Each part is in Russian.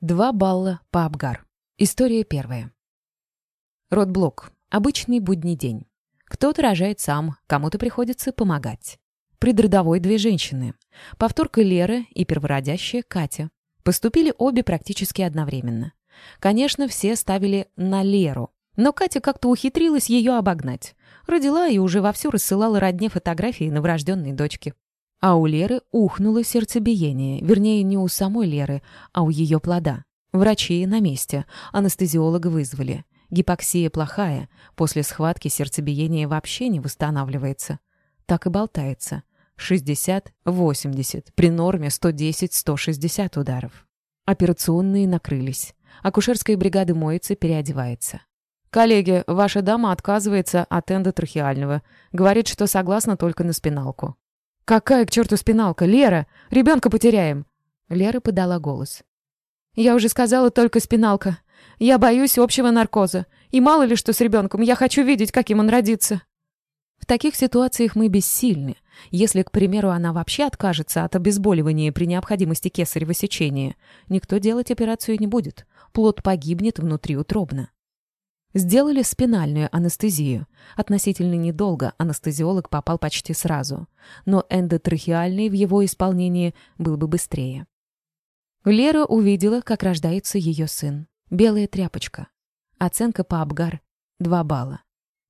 Два балла по Апгар. История первая. Ротблок. Обычный будний день. Кто-то рожает сам, кому-то приходится помогать. Предродовой две женщины. Повторка Лера и первородящая Катя. Поступили обе практически одновременно. Конечно, все ставили на Леру, но Катя как-то ухитрилась ее обогнать. Родила и уже вовсю рассылала родне фотографии новорожденной дочки. А у Леры ухнуло сердцебиение, вернее, не у самой Леры, а у ее плода. Врачи на месте, анестезиолога вызвали. Гипоксия плохая, после схватки сердцебиение вообще не восстанавливается. Так и болтается. 60-80, при норме 110-160 ударов. Операционные накрылись. Акушерская бригада моется, переодевается. «Коллеги, ваша дама отказывается от эндотрахеального. Говорит, что согласна только на спиналку». «Какая к черту спиналка? Лера! Ребенка потеряем!» Лера подала голос. «Я уже сказала только спиналка. Я боюсь общего наркоза. И мало ли что с ребенком, я хочу видеть, каким он родится». В таких ситуациях мы бессильны. Если, к примеру, она вообще откажется от обезболивания при необходимости кесарево сечения, никто делать операцию не будет. Плод погибнет внутриутробно. Сделали спинальную анестезию. Относительно недолго анестезиолог попал почти сразу. Но эндотрахеальный в его исполнении был бы быстрее. Лера увидела, как рождается ее сын. Белая тряпочка. Оценка по Абгар — 2 балла.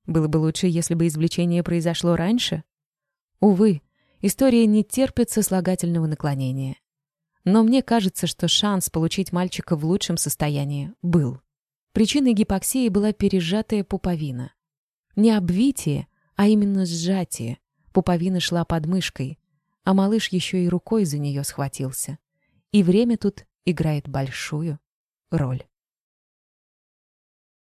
Было бы лучше, если бы извлечение произошло раньше. Увы, история не терпит сослагательного наклонения. Но мне кажется, что шанс получить мальчика в лучшем состоянии был. Причиной гипоксии была пережатая пуповина. Не обвитие, а именно сжатие. Пуповина шла под мышкой, а малыш еще и рукой за нее схватился. И время тут играет большую роль.